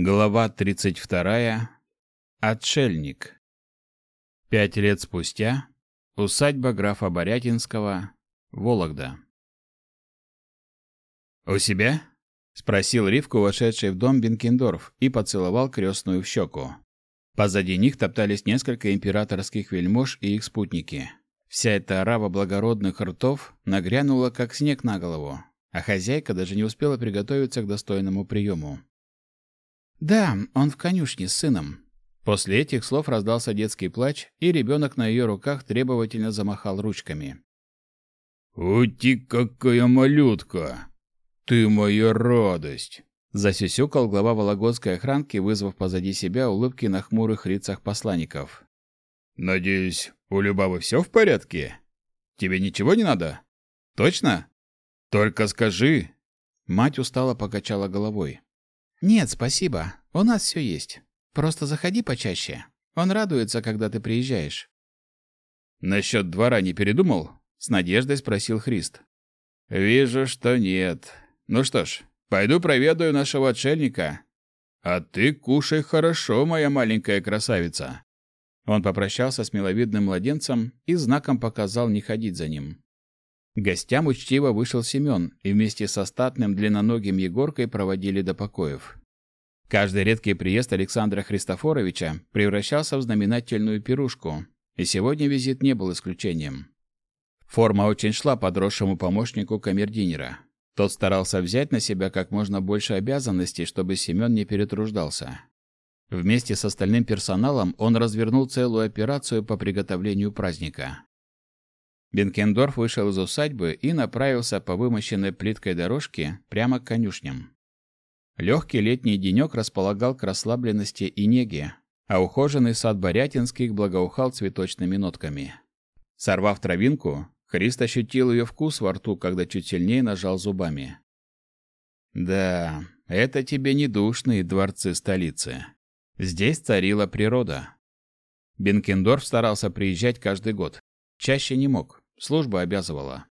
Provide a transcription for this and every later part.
Глава 32. Отшельник. Пять лет спустя. Усадьба графа Борятинского. Вологда. «У себя?» — спросил Ривку, вошедший в дом Бенкендорф, и поцеловал крестную в щеку. Позади них топтались несколько императорских вельмож и их спутники. Вся эта орава благородных ртов нагрянула, как снег на голову, а хозяйка даже не успела приготовиться к достойному приему. «Да, он в конюшне с сыном». После этих слов раздался детский плач, и ребенок на ее руках требовательно замахал ручками. «Ути, какая малютка! Ты моя радость!» Засюсюкал глава Вологодской охранки, вызвав позади себя улыбки на хмурых лицах посланников. «Надеюсь, у Любавы все в порядке? Тебе ничего не надо? Точно? Только скажи!» Мать устало покачала головой. «Нет, спасибо. У нас все есть. Просто заходи почаще. Он радуется, когда ты приезжаешь». «Насчет двора не передумал?» — с надеждой спросил Христ. «Вижу, что нет. Ну что ж, пойду проведаю нашего отшельника. А ты кушай хорошо, моя маленькая красавица». Он попрощался с миловидным младенцем и знаком показал не ходить за ним. Гостям учтиво вышел Семен и вместе со статным длинноногим Егоркой проводили до покоев. Каждый редкий приезд Александра Христофоровича превращался в знаменательную пирушку, и сегодня визит не был исключением. Форма очень шла подросшему помощнику камердинера. Тот старался взять на себя как можно больше обязанностей, чтобы Семен не перетруждался. Вместе с остальным персоналом он развернул целую операцию по приготовлению праздника. Бенкендорф вышел из усадьбы и направился по вымощенной плиткой дорожке прямо к конюшням. Легкий летний денек располагал к расслабленности и неге, а ухоженный сад Борятинских благоухал цветочными нотками. Сорвав травинку, Христ ощутил ее вкус во рту, когда чуть сильнее нажал зубами. Да, это тебе не душные дворцы столицы. Здесь царила природа. Бенкендорф старался приезжать каждый год. Чаще не мог. Служба обязывала.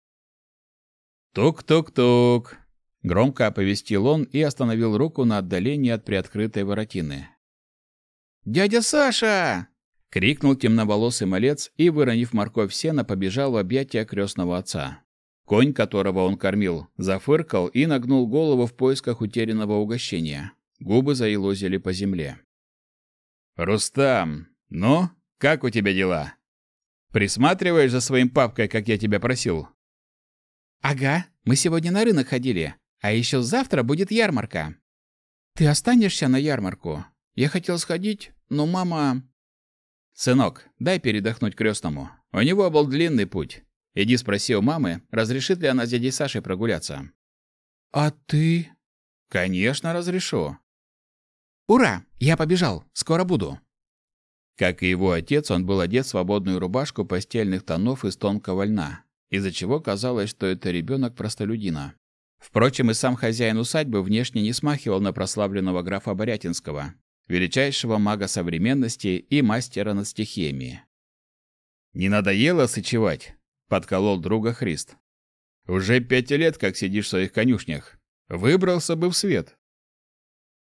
«Тук-тук-тук!» Громко оповестил он и остановил руку на отдалении от приоткрытой воротины. «Дядя Саша!» — крикнул темноволосый малец и, выронив морковь сена, побежал в объятия крестного отца. Конь, которого он кормил, зафыркал и нагнул голову в поисках утерянного угощения. Губы заилозили по земле. «Рустам, ну, как у тебя дела?» Присматриваешь за своим папкой, как я тебя просил?» «Ага, мы сегодня на рынок ходили, а еще завтра будет ярмарка. Ты останешься на ярмарку? Я хотел сходить, но мама...» «Сынок, дай передохнуть крестному. У него был длинный путь. Иди спроси у мамы, разрешит ли она с дядей Сашей прогуляться». «А ты?» «Конечно, разрешу». «Ура! Я побежал. Скоро буду». Как и его отец, он был одет в свободную рубашку постельных тонов из тонкого льна, из-за чего казалось, что это ребенок простолюдина. Впрочем, и сам хозяин усадьбы внешне не смахивал на прославленного графа Борятинского, величайшего мага современности и мастера над стихиями. «Не надоело сычевать?» — подколол друга Христ. «Уже пять лет, как сидишь в своих конюшнях. Выбрался бы в свет».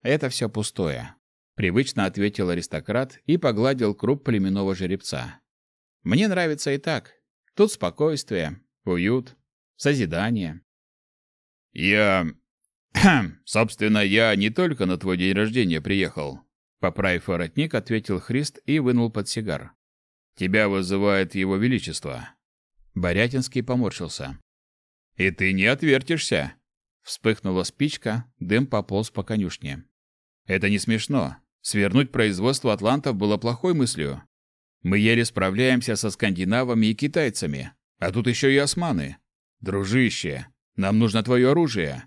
«Это все пустое привычно ответил аристократ и погладил круп племенного жеребца. Мне нравится и так. Тут спокойствие, уют, созидание. Я собственно, я не только на твой день рождения приехал, поправив воротник, ответил Христ и вынул под сигар. Тебя вызывает его величество. Борятинский поморщился. И ты не отвертишься. Вспыхнула спичка, дым пополз по конюшне. Это не смешно. Свернуть производство атлантов было плохой мыслью. Мы еле справляемся со скандинавами и китайцами, а тут еще и османы. Дружище, нам нужно твое оружие.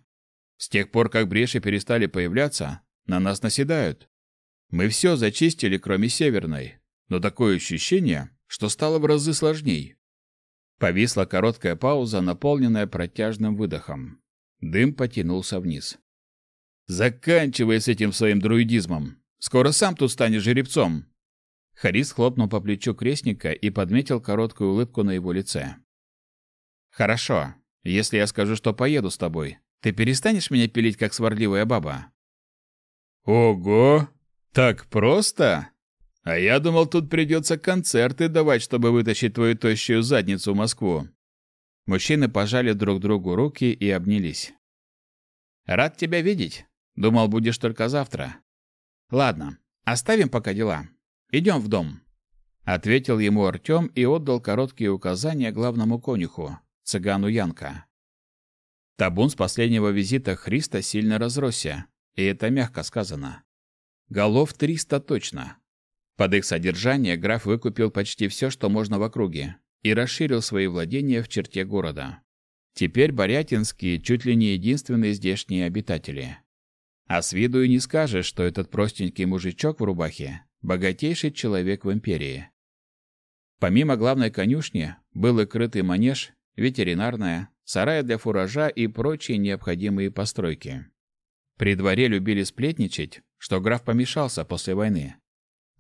С тех пор, как бреши перестали появляться, на нас наседают. Мы все зачистили, кроме северной, но такое ощущение, что стало в разы сложней. Повисла короткая пауза, наполненная протяжным выдохом. Дым потянулся вниз. Заканчивай с этим своим друидизмом. Скоро сам тут станешь жеребцом. Харис хлопнул по плечу крестника и подметил короткую улыбку на его лице. Хорошо. Если я скажу, что поеду с тобой, ты перестанешь меня пилить как сварливая баба? Ого! Так просто? А я думал, тут придется концерты давать, чтобы вытащить твою тощую задницу в Москву. Мужчины пожали друг другу руки и обнялись. Рад тебя видеть. Думал, будешь только завтра. Ладно, оставим пока дела. Идем в дом. Ответил ему Артем и отдал короткие указания главному конюху, цыгану Янка. Табун с последнего визита Христа сильно разросся, и это мягко сказано. Голов триста точно. Под их содержание граф выкупил почти все, что можно в округе, и расширил свои владения в черте города. Теперь Борятинские чуть ли не единственные здешние обитатели. А с виду и не скажешь, что этот простенький мужичок в рубахе – богатейший человек в империи. Помимо главной конюшни, был и крытый манеж, ветеринарная, сарай для фуража и прочие необходимые постройки. При дворе любили сплетничать, что граф помешался после войны.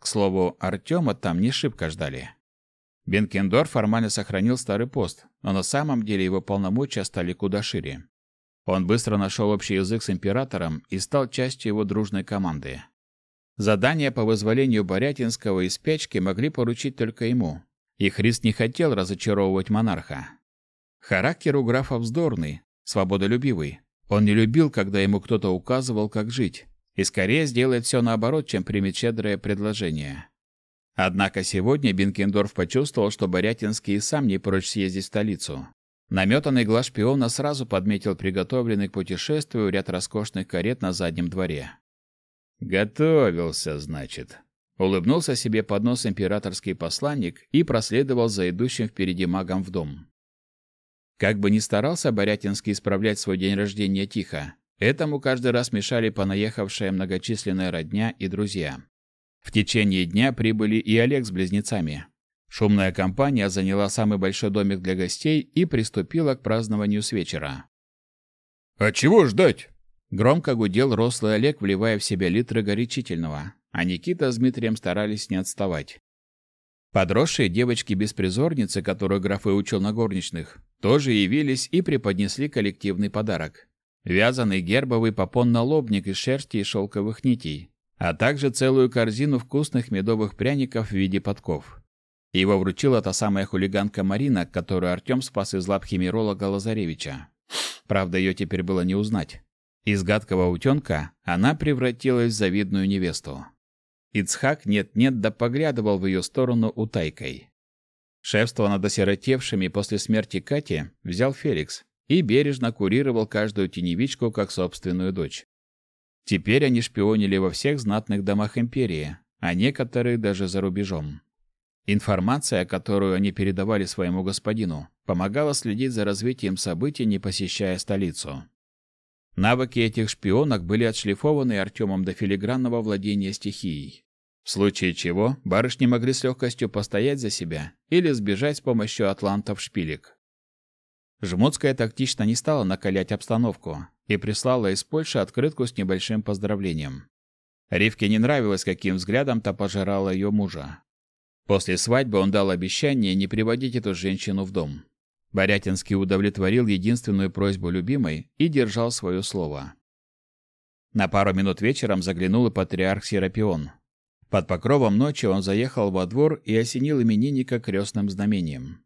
К слову, Артема там не шибко ждали. Бенкендорф формально сохранил старый пост, но на самом деле его полномочия стали куда шире. Он быстро нашел общий язык с императором и стал частью его дружной команды. Задания по вызволению Борятинского из печки могли поручить только ему, и Христ не хотел разочаровывать монарха. Характер у графа вздорный, свободолюбивый. Он не любил, когда ему кто-то указывал, как жить, и скорее сделает все наоборот, чем примет щедрое предложение. Однако сегодня Бенкендорф почувствовал, что Борятинский и сам не прочь съездить в столицу. Наметанный глаз шпиона сразу подметил приготовленный к путешествию ряд роскошных карет на заднем дворе. «Готовился, значит», — улыбнулся себе под нос императорский посланник и проследовал за идущим впереди магом в дом. Как бы ни старался Борятинский исправлять свой день рождения тихо, этому каждый раз мешали понаехавшая многочисленная родня и друзья. В течение дня прибыли и Олег с близнецами. Шумная компания заняла самый большой домик для гостей и приступила к празднованию с вечера. «А чего ждать?» Громко гудел рослый Олег, вливая в себя литры горячительного, а Никита с Дмитрием старались не отставать. Подросшие девочки-беспризорницы, которых граф выучил на горничных, тоже явились и преподнесли коллективный подарок. Вязаный гербовый попон-налобник из шерсти и шелковых нитей, а также целую корзину вкусных медовых пряников в виде подков. Его вручила та самая хулиганка Марина, которую Артем спас из лап химеролога Лазаревича. Правда, ее теперь было не узнать. Из гадкого утенка она превратилась в завидную невесту. Ицхак нет-нет да поглядывал в ее сторону утайкой. Шефство над осиротевшими после смерти Кати взял Феликс и бережно курировал каждую теневичку как собственную дочь. Теперь они шпионили во всех знатных домах империи, а некоторые даже за рубежом. Информация, которую они передавали своему господину, помогала следить за развитием событий, не посещая столицу. Навыки этих шпионок были отшлифованы Артемом до филигранного владения стихией. В случае чего барышни могли с легкостью постоять за себя или сбежать с помощью атлантов-шпилек. Жмутская тактично не стала накалять обстановку и прислала из Польши открытку с небольшим поздравлением. Ривке не нравилось, каким взглядом-то пожирала ее мужа. После свадьбы он дал обещание не приводить эту женщину в дом. Борятинский удовлетворил единственную просьбу любимой и держал свое слово. На пару минут вечером заглянул и патриарх Серапион. Под покровом ночи он заехал во двор и осенил именинника крестным знамением.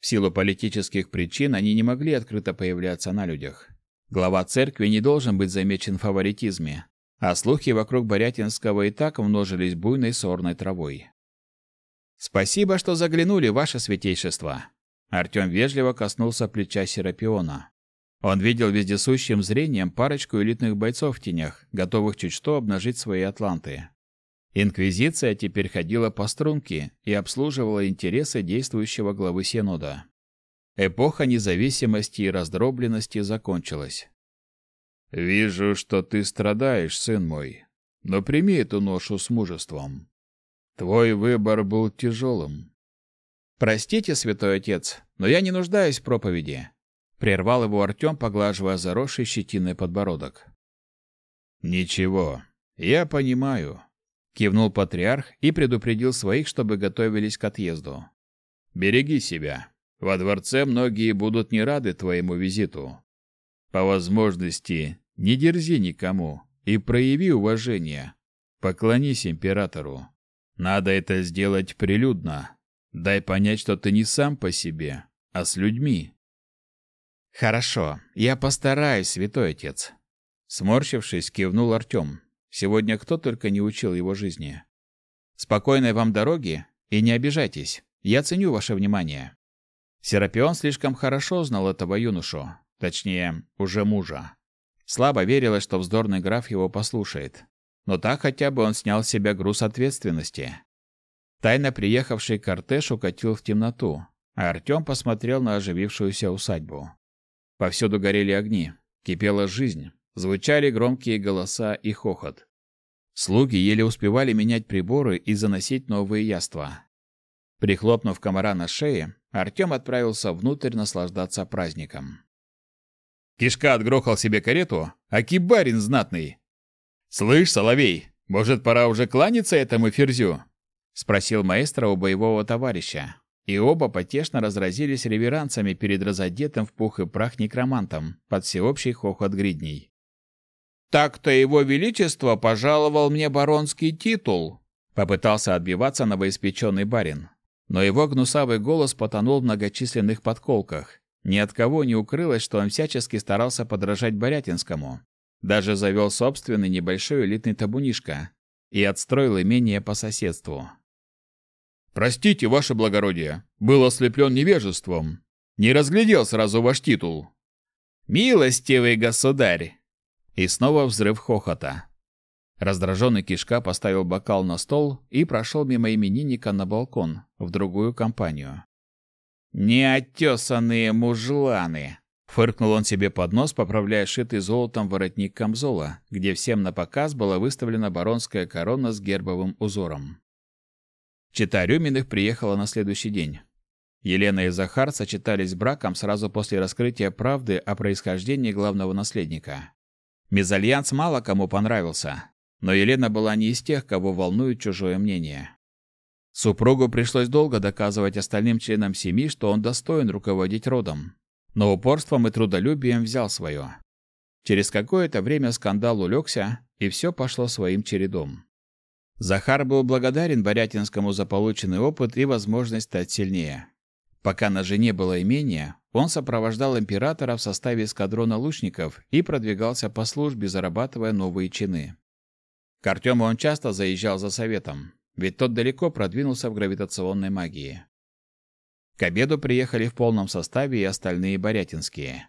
В силу политических причин они не могли открыто появляться на людях. Глава церкви не должен быть замечен в фаворитизме, а слухи вокруг Борятинского и так множились буйной сорной травой. «Спасибо, что заглянули, ваше святейшество!» Артем вежливо коснулся плеча Серапиона. Он видел вездесущим зрением парочку элитных бойцов в тенях, готовых чуть что обнажить свои атланты. Инквизиция теперь ходила по струнке и обслуживала интересы действующего главы Синода. Эпоха независимости и раздробленности закончилась. «Вижу, что ты страдаешь, сын мой, но прими эту ношу с мужеством. Твой выбор был тяжелым. Простите, святой отец, но я не нуждаюсь в проповеди, прервал его Артем, поглаживая заросший щетиной подбородок. Ничего, я понимаю, кивнул патриарх и предупредил своих, чтобы готовились к отъезду. Береги себя. Во дворце многие будут не рады твоему визиту. По возможности, не дерзи никому и прояви уважение. Поклонись императору. Надо это сделать прилюдно. Дай понять, что ты не сам по себе, а с людьми. Хорошо, я постараюсь, святой отец. Сморщившись, кивнул Артем. Сегодня кто только не учил его жизни. Спокойной вам дороги и не обижайтесь. Я ценю ваше внимание. Серапион слишком хорошо знал этого юношу, точнее, уже мужа. Слабо верилось, что вздорный граф его послушает. Но так хотя бы он снял с себя груз ответственности. Тайно приехавший кортеж укатил в темноту, а Артем посмотрел на оживившуюся усадьбу. Повсюду горели огни, кипела жизнь, звучали громкие голоса и хохот. Слуги еле успевали менять приборы и заносить новые яства. Прихлопнув комара на шее, Артем отправился внутрь наслаждаться праздником. Кишка отгрохал себе карету, а кибарин знатный. «Слышь, Соловей, может, пора уже кланяться этому ферзю?» — спросил маэстро у боевого товарища, и оба потешно разразились реверансами перед разодетым в пух и прах некромантом под всеобщий хохот гридней. «Так-то его величество пожаловал мне баронский титул», — попытался отбиваться новоиспеченный барин. Но его гнусавый голос потонул в многочисленных подколках. Ни от кого не укрылось, что он всячески старался подражать Борятинскому. Даже завел собственный небольшой элитный табунишко и отстроил имение по соседству. Простите, ваше благородие, был ослеплен невежеством. Не разглядел сразу ваш титул. Милостивый государь. И снова взрыв хохота. Раздраженный кишка поставил бокал на стол и прошел мимо именинника на балкон, в другую компанию. «Неотесанные мужланы!» Фыркнул он себе под нос, поправляя шитый золотом воротник камзола, где всем на показ была выставлена баронская корона с гербовым узором. Чита Рюминых приехала на следующий день. Елена и Захар сочетались браком сразу после раскрытия правды о происхождении главного наследника. Мезальянс мало кому понравился, но Елена была не из тех, кого волнует чужое мнение. Супругу пришлось долго доказывать остальным членам семьи, что он достоин руководить родом. Но упорством и трудолюбием взял свое. Через какое-то время скандал улегся, и все пошло своим чередом. Захар был благодарен Борятинскому за полученный опыт и возможность стать сильнее. Пока на жене было имение, он сопровождал императора в составе эскадрона лучников и продвигался по службе, зарабатывая новые чины. К Артему он часто заезжал за советом, ведь тот далеко продвинулся в гравитационной магии. К обеду приехали в полном составе и остальные борятинские.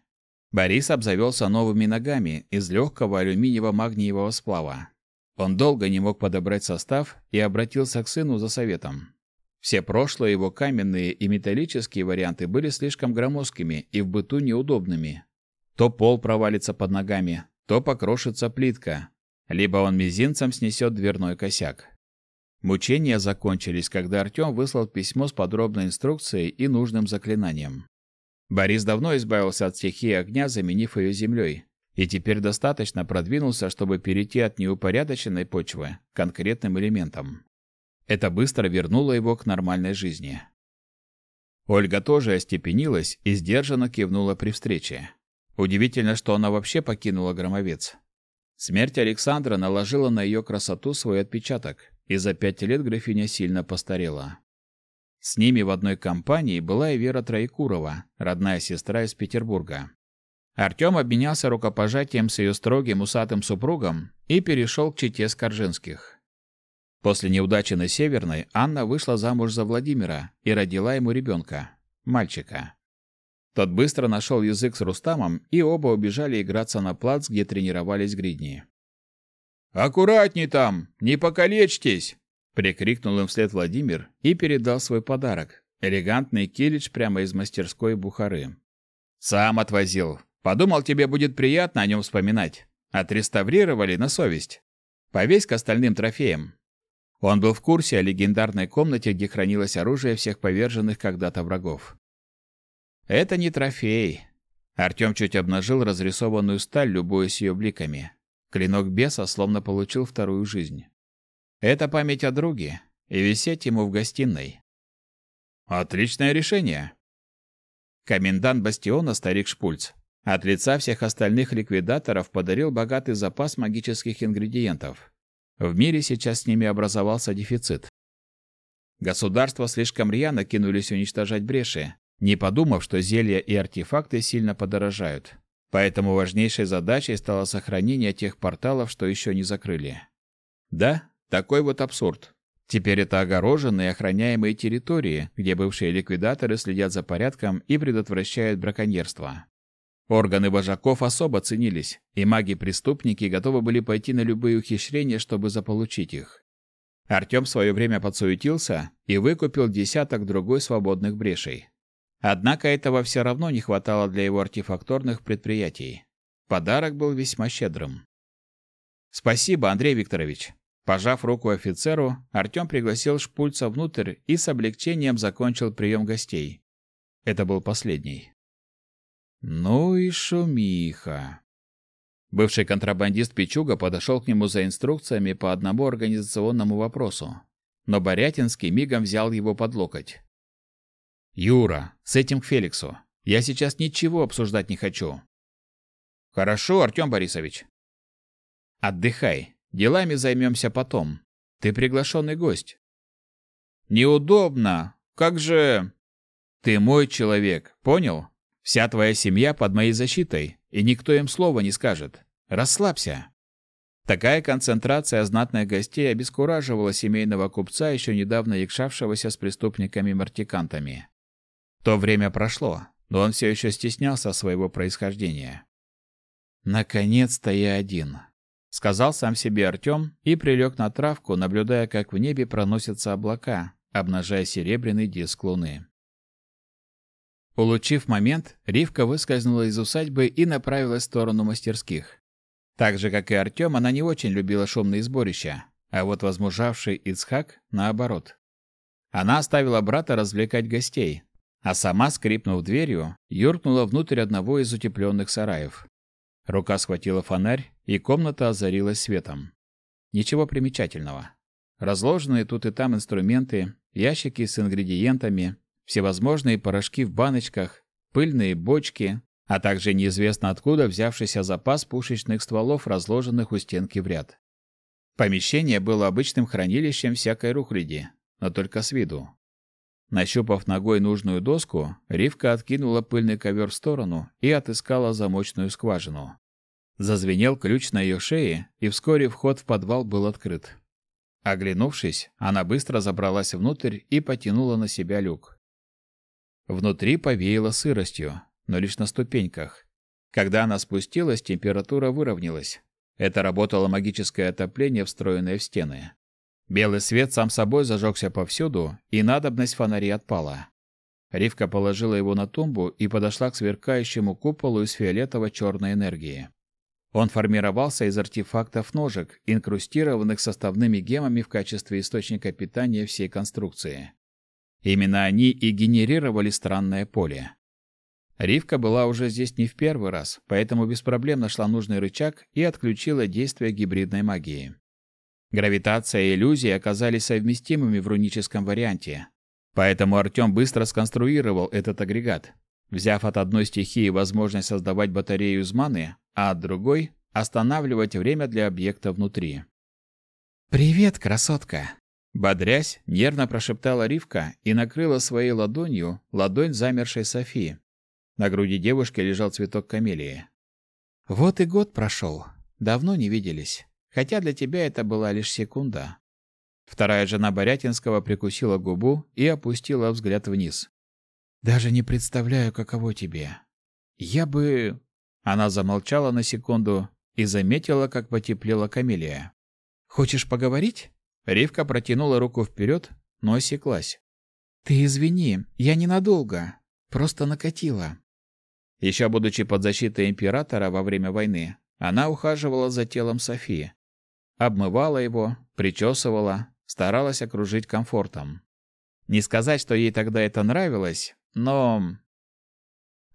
Борис обзавелся новыми ногами из легкого алюминиево-магниевого сплава. Он долго не мог подобрать состав и обратился к сыну за советом. Все прошлые его каменные и металлические варианты были слишком громоздкими и в быту неудобными. То пол провалится под ногами, то покрошится плитка, либо он мизинцем снесет дверной косяк. Мучения закончились, когда Артем выслал письмо с подробной инструкцией и нужным заклинанием. Борис давно избавился от стихии огня, заменив ее землей, и теперь достаточно продвинулся, чтобы перейти от неупорядоченной почвы к конкретным элементам. Это быстро вернуло его к нормальной жизни. Ольга тоже остепенилась и сдержанно кивнула при встрече. Удивительно, что она вообще покинула Громовец. Смерть Александра наложила на ее красоту свой отпечаток, и за пять лет графиня сильно постарела. С ними в одной компании была и Вера Троекурова, родная сестра из Петербурга. Артем обменялся рукопожатием с ее строгим усатым супругом и перешел к чете Скоржинских. После неудачи на Северной Анна вышла замуж за Владимира и родила ему ребенка, мальчика. Тот быстро нашел язык с Рустамом, и оба убежали играться на плац, где тренировались гридни. «Аккуратней там! Не покалечьтесь!» прикрикнул им вслед Владимир и передал свой подарок элегантный килич прямо из мастерской Бухары. Сам отвозил, Подумал, тебе будет приятно о нем вспоминать. Отреставрировали на совесть. Повесь к остальным трофеям. Он был в курсе о легендарной комнате, где хранилось оружие всех поверженных когда-то врагов. Это не трофей. Артем чуть обнажил разрисованную сталь, любуясь ее бликами. Клинок беса словно получил вторую жизнь. Это память о друге, и висеть ему в гостиной. Отличное решение. Комендант бастиона старик Шпульц От лица всех остальных ликвидаторов подарил богатый запас магических ингредиентов. В мире сейчас с ними образовался дефицит. Государства слишком рьяно кинулись уничтожать бреши, не подумав, что зелья и артефакты сильно подорожают. Поэтому важнейшей задачей стало сохранение тех порталов, что еще не закрыли. Да, такой вот абсурд. Теперь это огороженные охраняемые территории, где бывшие ликвидаторы следят за порядком и предотвращают браконьерство. Органы вожаков особо ценились, и маги-преступники готовы были пойти на любые ухищрения, чтобы заполучить их. Артем в свое время подсуетился и выкупил десяток другой свободных брешей. Однако этого все равно не хватало для его артефакторных предприятий. Подарок был весьма щедрым. «Спасибо, Андрей Викторович». Пожав руку офицеру, Артем пригласил Шпульца внутрь и с облегчением закончил прием гостей. Это был последний. Ну и шумиха. Бывший контрабандист Пичуга подошел к нему за инструкциями по одному организационному вопросу, но Борятинский мигом взял его под локоть. «Юра, с этим к Феликсу. Я сейчас ничего обсуждать не хочу». «Хорошо, Артем Борисович». «Отдыхай. Делами займемся потом. Ты приглашенный гость». «Неудобно. Как же...» «Ты мой человек, понял? Вся твоя семья под моей защитой, и никто им слова не скажет. Расслабься. Такая концентрация знатных гостей обескураживала семейного купца, еще недавно якшавшегося с преступниками-мартикантами. То время прошло, но он все еще стеснялся своего происхождения. «Наконец-то я один», — сказал сам себе Артем и прилег на травку, наблюдая, как в небе проносятся облака, обнажая серебряный диск луны. Улучив момент, Ривка выскользнула из усадьбы и направилась в сторону мастерских. Так же, как и Артем, она не очень любила шумные сборища, а вот возмужавший Ицхак – наоборот. Она оставила брата развлекать гостей, а сама, скрипнув дверью, юркнула внутрь одного из утепленных сараев. Рука схватила фонарь, и комната озарилась светом. Ничего примечательного. Разложенные тут и там инструменты, ящики с ингредиентами, всевозможные порошки в баночках, пыльные бочки, а также неизвестно откуда взявшийся запас пушечных стволов, разложенных у стенки в ряд. Помещение было обычным хранилищем всякой рухляди, но только с виду. Нащупав ногой нужную доску, Ривка откинула пыльный ковер в сторону и отыскала замочную скважину. Зазвенел ключ на ее шее, и вскоре вход в подвал был открыт. Оглянувшись, она быстро забралась внутрь и потянула на себя люк. Внутри повеяло сыростью, но лишь на ступеньках. Когда она спустилась, температура выровнялась. Это работало магическое отопление, встроенное в стены. Белый свет сам собой зажегся повсюду, и надобность фонари отпала. Ривка положила его на тумбу и подошла к сверкающему куполу из фиолетово-черной энергии. Он формировался из артефактов ножек, инкрустированных составными гемами в качестве источника питания всей конструкции. Именно они и генерировали странное поле. Ривка была уже здесь не в первый раз, поэтому без проблем нашла нужный рычаг и отключила действие гибридной магии. Гравитация и иллюзии оказались совместимыми в руническом варианте. Поэтому Артем быстро сконструировал этот агрегат, взяв от одной стихии возможность создавать батарею из маны, а от другой — останавливать время для объекта внутри. «Привет, красотка!» Бодрясь, нервно прошептала Ривка и накрыла своей ладонью ладонь замершей Софии. На груди девушки лежал цветок камелии. «Вот и год прошел. Давно не виделись. Хотя для тебя это была лишь секунда». Вторая жена Борятинского прикусила губу и опустила взгляд вниз. «Даже не представляю, каково тебе. Я бы...» Она замолчала на секунду и заметила, как потеплела камелия. «Хочешь поговорить?» Ривка протянула руку вперед, но осеклась. «Ты извини, я ненадолго. Просто накатила». Еще будучи под защитой императора во время войны, она ухаживала за телом Софии. Обмывала его, причесывала, старалась окружить комфортом. Не сказать, что ей тогда это нравилось, но...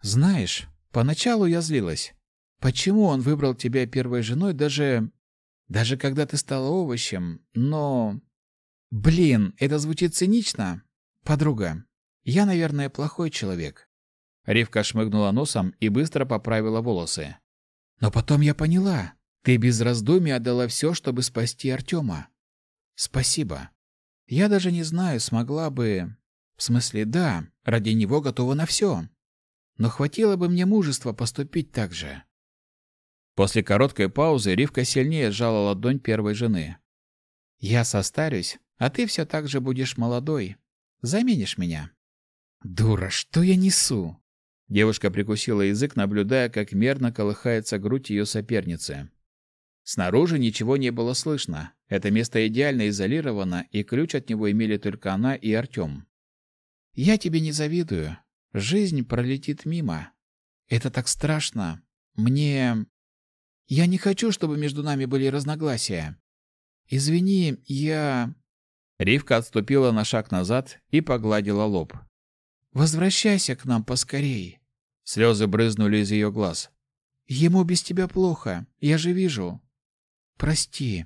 Знаешь, поначалу я злилась. Почему он выбрал тебя первой женой даже даже когда ты стала овощем, но... Блин, это звучит цинично. Подруга, я, наверное, плохой человек. Ривка шмыгнула носом и быстро поправила волосы. Но потом я поняла, ты без раздумий отдала все, чтобы спасти Артема. Спасибо. Я даже не знаю, смогла бы... В смысле, да, ради него готова на все. Но хватило бы мне мужества поступить так же. После короткой паузы Ривка сильнее сжала ладонь первой жены. «Я состарюсь, а ты все так же будешь молодой. Заменишь меня». «Дура, что я несу?» Девушка прикусила язык, наблюдая, как мерно колыхается грудь ее соперницы. Снаружи ничего не было слышно. Это место идеально изолировано, и ключ от него имели только она и Артем. «Я тебе не завидую. Жизнь пролетит мимо. Это так страшно. Мне... Я не хочу, чтобы между нами были разногласия. Извини, я...» Ривка отступила на шаг назад и погладила лоб. «Возвращайся к нам поскорей!» Слезы брызнули из ее глаз. «Ему без тебя плохо, я же вижу. Прости».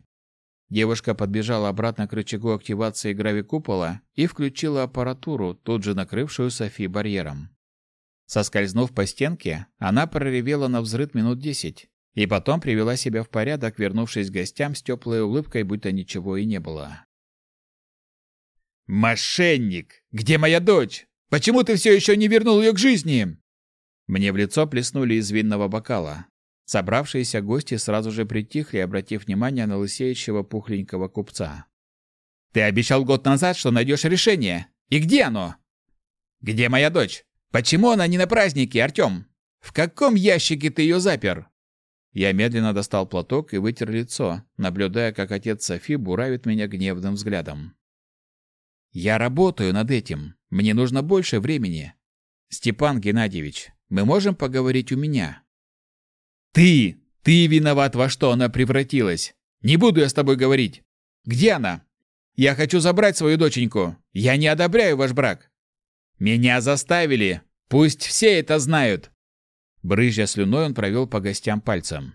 Девушка подбежала обратно к рычагу активации гравикупола и включила аппаратуру, тут же накрывшую Софи барьером. Соскользнув по стенке, она проревела на взрыв минут десять и потом привела себя в порядок, вернувшись к гостям с теплой улыбкой, будто ничего и не было. «Мошенник! Где моя дочь? Почему ты все еще не вернул ее к жизни?» Мне в лицо плеснули из винного бокала. Собравшиеся гости сразу же притихли, обратив внимание на лысеющего пухленького купца. «Ты обещал год назад, что найдешь решение. И где оно? Где моя дочь? Почему она не на празднике, Артем? В каком ящике ты ее запер?» Я медленно достал платок и вытер лицо, наблюдая, как отец Софи буравит меня гневным взглядом. «Я работаю над этим. Мне нужно больше времени. Степан Геннадьевич, мы можем поговорить у меня?» Ты! Ты виноват, во что она превратилась. Не буду я с тобой говорить. Где она? Я хочу забрать свою доченьку. Я не одобряю ваш брак. Меня заставили. Пусть все это знают. Брызжа слюной, он провел по гостям пальцем.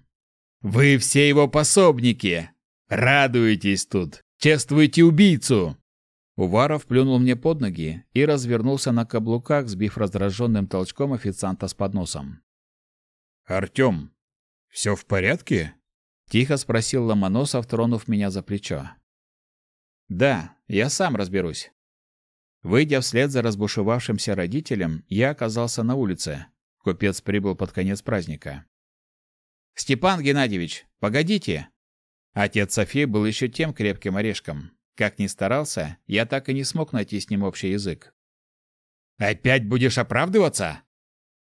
Вы все его пособники. Радуетесь тут. Чествуете убийцу. Уваров плюнул мне под ноги и развернулся на каблуках, сбив раздраженным толчком официанта с подносом. «Артем, «Все в порядке?» — тихо спросил Ломоносов, тронув меня за плечо. «Да, я сам разберусь». Выйдя вслед за разбушевавшимся родителем, я оказался на улице. Купец прибыл под конец праздника. «Степан Геннадьевич, погодите!» Отец Софии был еще тем крепким орешком. Как ни старался, я так и не смог найти с ним общий язык. «Опять будешь оправдываться?»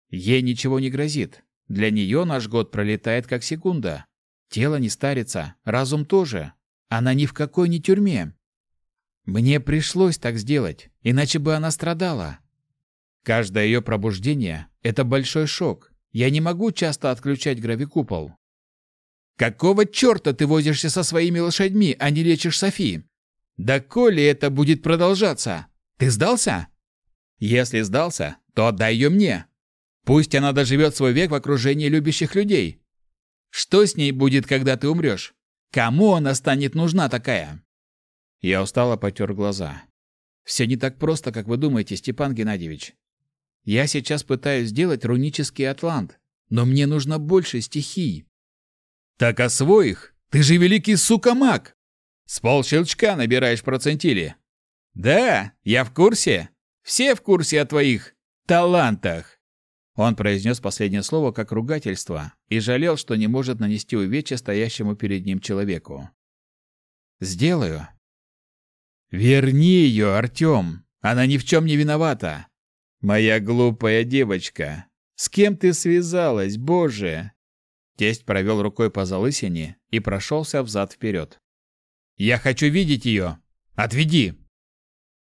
Ей ничего не грозит. Для нее наш год пролетает как секунда. Тело не старится, разум тоже. Она ни в какой не тюрьме. Мне пришлось так сделать, иначе бы она страдала. Каждое ее пробуждение – это большой шок. Я не могу часто отключать гравикупол. Какого черта ты возишься со своими лошадьми, а не лечишь Софи? Да коли это будет продолжаться? Ты сдался? Если сдался, то отдай ее мне. Пусть она доживет свой век в окружении любящих людей. Что с ней будет, когда ты умрешь? Кому она станет нужна такая?» Я устало потер глаза. «Все не так просто, как вы думаете, Степан Геннадьевич. Я сейчас пытаюсь сделать рунический атлант, но мне нужно больше стихий». «Так освой их! Ты же великий сука-маг! С полщелчка набираешь процентили!» «Да, я в курсе. Все в курсе о твоих талантах!» Он произнес последнее слово как ругательство и жалел, что не может нанести увечья стоящему перед ним человеку. «Сделаю». «Верни ее, Артем! Она ни в чем не виновата! Моя глупая девочка! С кем ты связалась, Боже?» Тесть провел рукой по залысине и прошелся взад-вперед. «Я хочу видеть ее! Отведи!